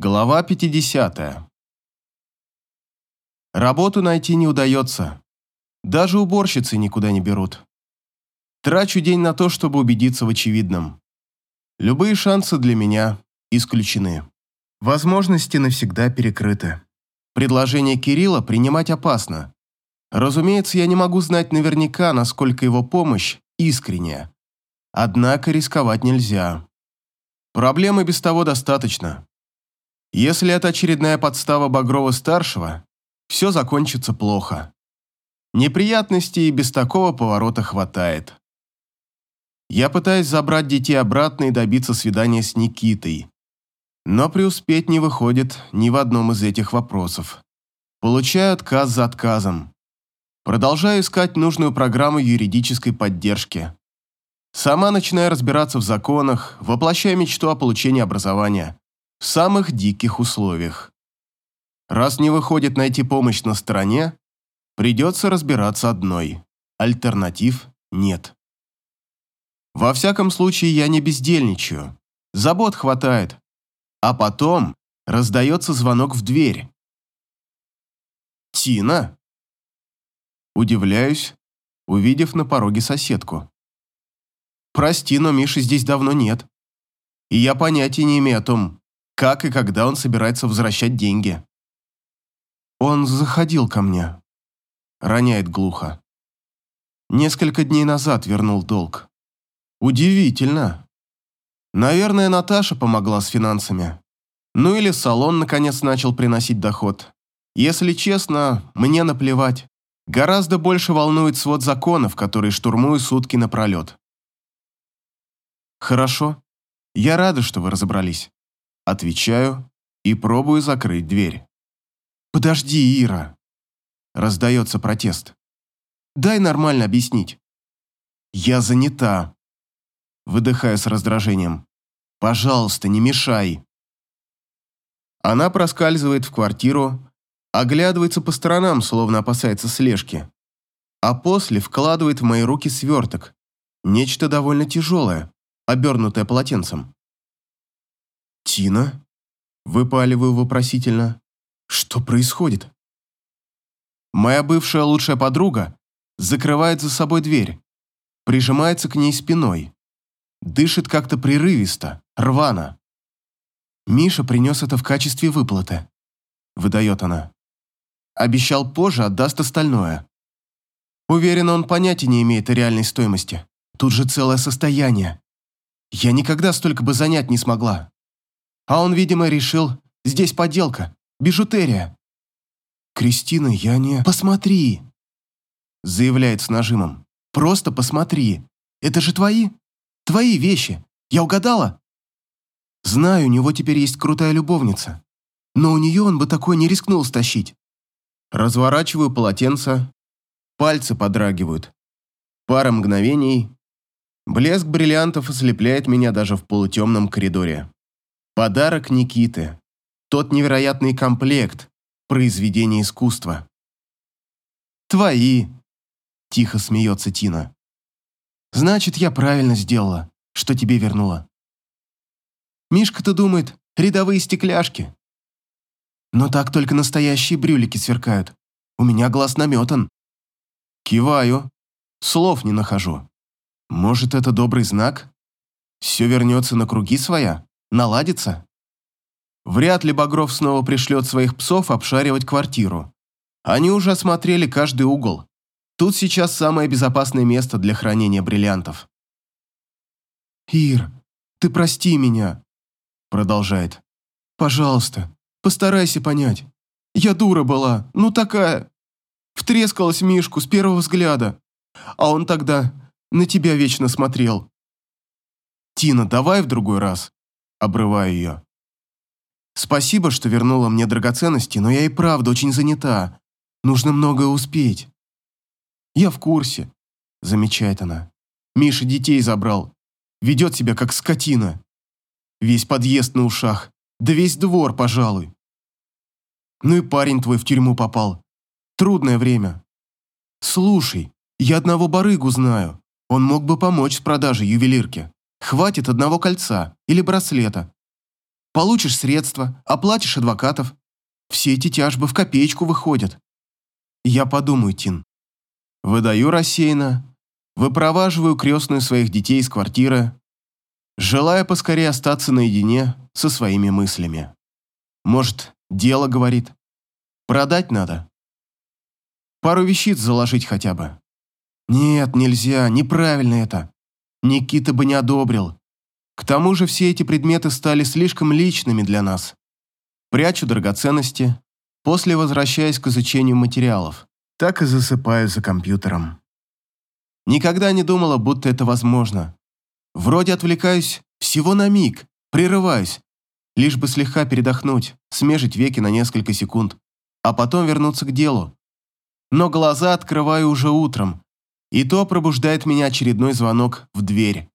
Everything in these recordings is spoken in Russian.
Глава 50. Работу найти не удается. Даже уборщицы никуда не берут. Трачу день на то, чтобы убедиться в очевидном. Любые шансы для меня исключены. Возможности навсегда перекрыты. Предложение Кирилла принимать опасно. Разумеется, я не могу знать наверняка, насколько его помощь искренняя. Однако рисковать нельзя. Проблемы без того достаточно. Если это очередная подстава Багрова-старшего, все закончится плохо. Неприятностей и без такого поворота хватает. Я пытаюсь забрать детей обратно и добиться свидания с Никитой. Но преуспеть не выходит ни в одном из этих вопросов. Получаю отказ за отказом. Продолжаю искать нужную программу юридической поддержки. Сама начинаю разбираться в законах, воплощая мечту о получении образования в самых диких условиях. Раз не выходит найти помощь на стороне, придется разбираться одной. Альтернатив нет. Во всяком случае, я не бездельничаю. Забот хватает. А потом раздается звонок в дверь. «Тина?» Удивляюсь, увидев на пороге соседку. «Прости, но Миши здесь давно нет. И я понятия не имею о том, как и когда он собирается возвращать деньги. Он заходил ко мне. Роняет глухо. Несколько дней назад вернул долг. Удивительно. Наверное, Наташа помогла с финансами. Ну или салон наконец начал приносить доход. Если честно, мне наплевать. Гораздо больше волнует свод законов, которые штурмую сутки напролет. Хорошо. Я рада, что вы разобрались. Отвечаю и пробую закрыть дверь. «Подожди, Ира!» Раздается протест. «Дай нормально объяснить». «Я занята». Выдыхаю с раздражением. «Пожалуйста, не мешай». Она проскальзывает в квартиру, оглядывается по сторонам, словно опасается слежки, а после вкладывает в мои руки сверток, нечто довольно тяжелое, обернутое полотенцем. «Тина?» Выпаливаю вопросительно. «Что происходит?» Моя бывшая лучшая подруга закрывает за собой дверь, прижимается к ней спиной, дышит как-то прерывисто, рвано. «Миша принес это в качестве выплаты», — выдает она. «Обещал позже отдаст остальное. Уверен, он понятия не имеет о реальной стоимости. Тут же целое состояние. Я никогда столько бы занять не смогла. А он, видимо, решил, здесь подделка, бижутерия. «Кристина, я не...» «Посмотри!» Заявляет с нажимом. «Просто посмотри. Это же твои? Твои вещи. Я угадала?» «Знаю, у него теперь есть крутая любовница. Но у нее он бы такое не рискнул стащить». Разворачиваю полотенце. Пальцы подрагивают. Пара мгновений. Блеск бриллиантов ослепляет меня даже в полутемном коридоре. Подарок Никиты. Тот невероятный комплект. Произведение искусства. «Твои!» – тихо смеется Тина. «Значит, я правильно сделала, что тебе вернула. Мишка-то думает, рядовые стекляшки. Но так только настоящие брюлики сверкают. У меня глаз наметан». Киваю. Слов не нахожу. Может, это добрый знак? Все вернется на круги своя? Наладится? Вряд ли Багров снова пришлет своих псов обшаривать квартиру. Они уже осмотрели каждый угол. Тут сейчас самое безопасное место для хранения бриллиантов. «Ир, ты прости меня», — продолжает. «Пожалуйста, постарайся понять. Я дура была, ну такая. Втрескалась Мишку с первого взгляда. А он тогда на тебя вечно смотрел. Тина, давай в другой раз обрываю ее. «Спасибо, что вернула мне драгоценности, но я и правда очень занята. Нужно многое успеть». «Я в курсе», — замечает она. «Миша детей забрал. Ведет себя как скотина. Весь подъезд на ушах, да весь двор, пожалуй. Ну и парень твой в тюрьму попал. Трудное время. Слушай, я одного барыгу знаю. Он мог бы помочь с продажей ювелирки. Хватит одного кольца или браслета. получишь средства, оплатишь адвокатов. Все эти тяжбы в копеечку выходят. Я подумаю, Тин. Выдаю рассеянно, выпроваживаю крестную своих детей из квартиры, желая поскорее остаться наедине со своими мыслями. Может, дело говорит. Продать надо. Пару вещиц заложить хотя бы. Нет, нельзя, неправильно это. Никита бы не одобрил. К тому же все эти предметы стали слишком личными для нас. Прячу драгоценности, после возвращаясь к изучению материалов. Так и засыпаю за компьютером. Никогда не думала, будто это возможно. Вроде отвлекаюсь всего на миг, прерываюсь, лишь бы слегка передохнуть, смежить веки на несколько секунд, а потом вернуться к делу. Но глаза открываю уже утром, и то пробуждает меня очередной звонок в дверь.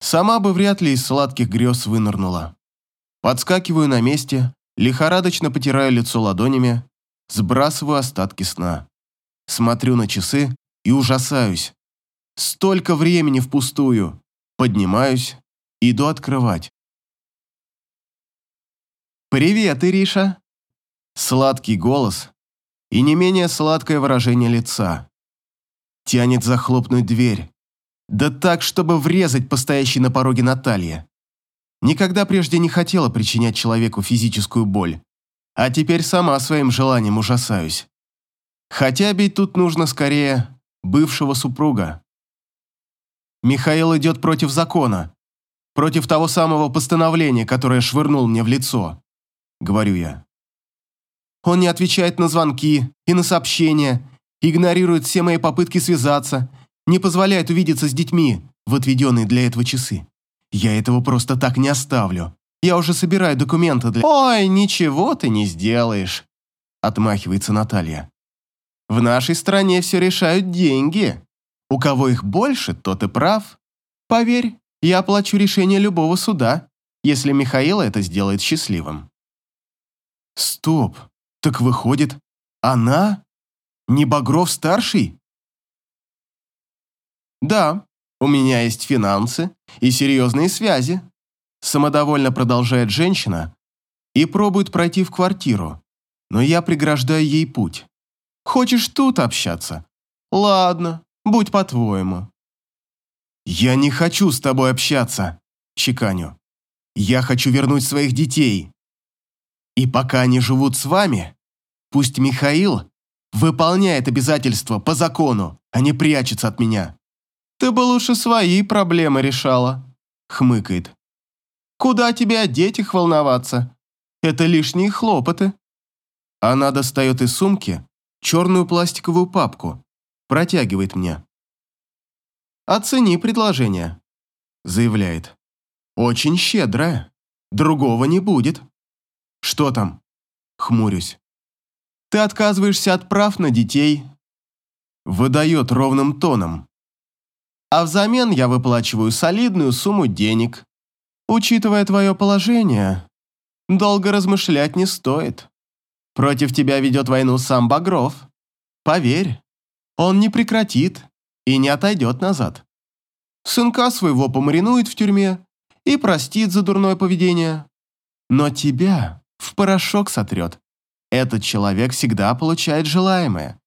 Сама бы вряд ли из сладких грез вынырнула. Подскакиваю на месте, лихорадочно потираю лицо ладонями, сбрасываю остатки сна. Смотрю на часы и ужасаюсь. Столько времени впустую. Поднимаюсь, иду открывать. «Привет, Ириша!» Сладкий голос и не менее сладкое выражение лица. Тянет захлопнуть дверь. Да так, чтобы врезать по стоящей на пороге Наталье. Никогда прежде не хотела причинять человеку физическую боль, а теперь сама своим желанием ужасаюсь. Хотя бить тут нужно скорее бывшего супруга. Михаил идет против закона, против того самого постановления, которое швырнул мне в лицо, говорю я. Он не отвечает на звонки и на сообщения, игнорирует все мои попытки связаться, не позволяет увидеться с детьми в отведенные для этого часы. Я этого просто так не оставлю. Я уже собираю документы для... Ой, ничего ты не сделаешь, отмахивается Наталья. В нашей стране все решают деньги. У кого их больше, тот и прав. Поверь, я оплачу решение любого суда, если Михаил это сделает счастливым. Стоп, так выходит, она не Багров-старший? Да, у меня есть финансы и серьезные связи. Самодовольно продолжает женщина и пробует пройти в квартиру, но я преграждаю ей путь. Хочешь тут общаться? Ладно, будь по-твоему. Я не хочу с тобой общаться, чеканю. Я хочу вернуть своих детей. И пока они живут с вами, пусть Михаил выполняет обязательства по закону, а не прячется от меня. Ты бы лучше свои проблемы решала, хмыкает. Куда тебе о детях волноваться? Это лишние хлопоты. Она достает из сумки черную пластиковую папку, протягивает мне. «Оцени предложение», — заявляет. «Очень щедрое. Другого не будет». «Что там?» — хмурюсь. «Ты отказываешься от прав на детей». Выдает ровным тоном. «А взамен я выплачиваю солидную сумму денег. Учитывая твое положение, долго размышлять не стоит. Против тебя ведет войну сам Багров. Поверь, он не прекратит и не отойдет назад. Сынка своего помаринует в тюрьме и простит за дурное поведение. Но тебя в порошок сотрет. Этот человек всегда получает желаемое.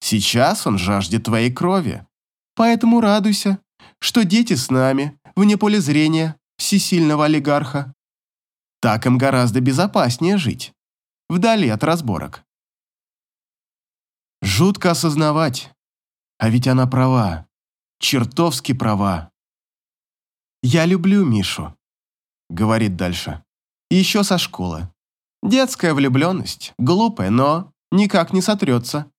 Сейчас он жаждет твоей крови. Поэтому радуйся, что дети с нами, вне поля зрения всесильного олигарха. Так им гораздо безопаснее жить вдали от разборок. Жутко осознавать, а ведь она права, чертовски права. «Я люблю Мишу», — говорит дальше, — «еще со школы. Детская влюбленность, глупая, но никак не сотрется.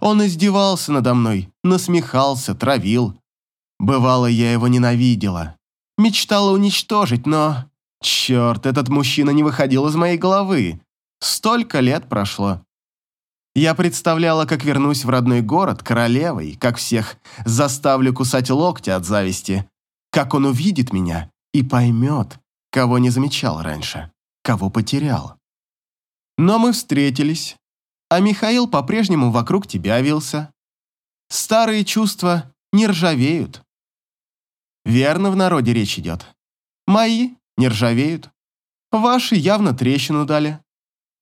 Он издевался надо мной, насмехался, травил. Бывало, я его ненавидела. Мечтала уничтожить, но... Черт, этот мужчина не выходил из моей головы. Столько лет прошло. Я представляла, как вернусь в родной город королевой, как всех заставлю кусать локти от зависти, как он увидит меня и поймет, кого не замечал раньше, кого потерял. Но мы встретились, а Михаил по-прежнему вокруг тебя вился. Старые чувства не ржавеют. Верно в народе речь идет. Мои не ржавеют. Ваши явно трещину дали.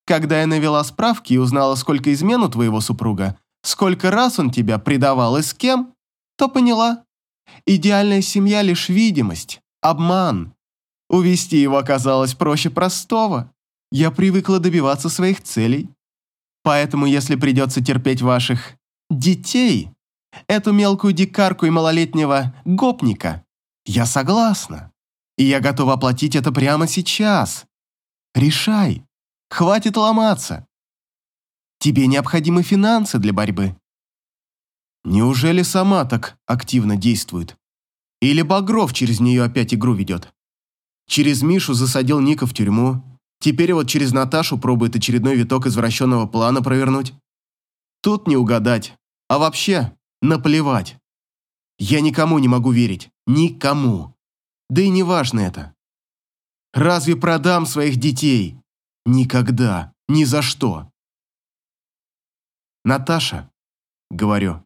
Когда я навела справки и узнала, сколько измен у твоего супруга, сколько раз он тебя предавал и с кем, то поняла. Идеальная семья – лишь видимость, обман. Увести его оказалось проще простого. Я привыкла добиваться своих целей. Поэтому, если придется терпеть ваших детей, эту мелкую дикарку и малолетнего гопника, я согласна. И я готова оплатить это прямо сейчас. Решай. Хватит ломаться. Тебе необходимы финансы для борьбы. Неужели сама так активно действует? Или Багров через нее опять игру ведет? Через Мишу засадил Ника в тюрьму, теперь вот через Наташу пробует очередной виток извращенного плана провернуть. Тут не угадать, а вообще наплевать. Я никому не могу верить, никому. Да и не важно это. Разве продам своих детей? Никогда, ни за что. Наташа, говорю,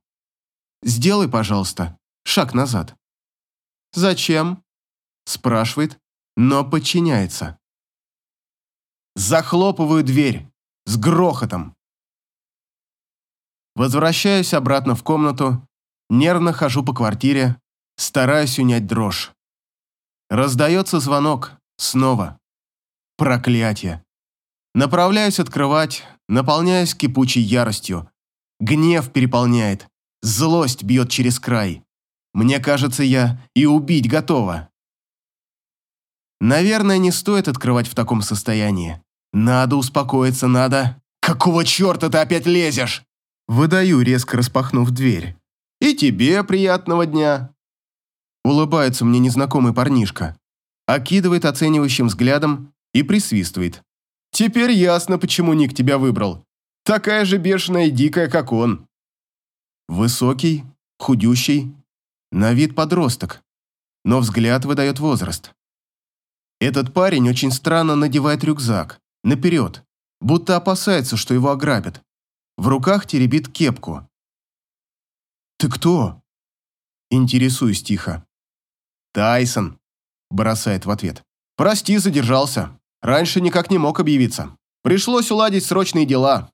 сделай, пожалуйста, шаг назад. Зачем? Спрашивает, но подчиняется. Захлопываю дверь с грохотом. Возвращаюсь обратно в комнату, нервно хожу по квартире, стараюсь унять дрожь. Раздается звонок. Снова. Проклятие. Направляюсь открывать, наполняюсь кипучей яростью. Гнев переполняет. Злость бьет через край. Мне кажется, я и убить готова. Наверное, не стоит открывать в таком состоянии. Надо успокоиться, надо... Какого черта ты опять лезешь? Выдаю, резко распахнув дверь. И тебе приятного дня. Улыбается мне незнакомый парнишка. Окидывает оценивающим взглядом и присвистывает. Теперь ясно, почему Ник тебя выбрал. Такая же бешеная и дикая, как он. Высокий, худющий, на вид подросток, но взгляд выдает возраст. Этот парень очень странно надевает рюкзак, наперед, будто опасается, что его ограбят. В руках теребит кепку. «Ты кто?» Интересуюсь тихо. «Тайсон», – бросает в ответ. «Прости, задержался. Раньше никак не мог объявиться. Пришлось уладить срочные дела.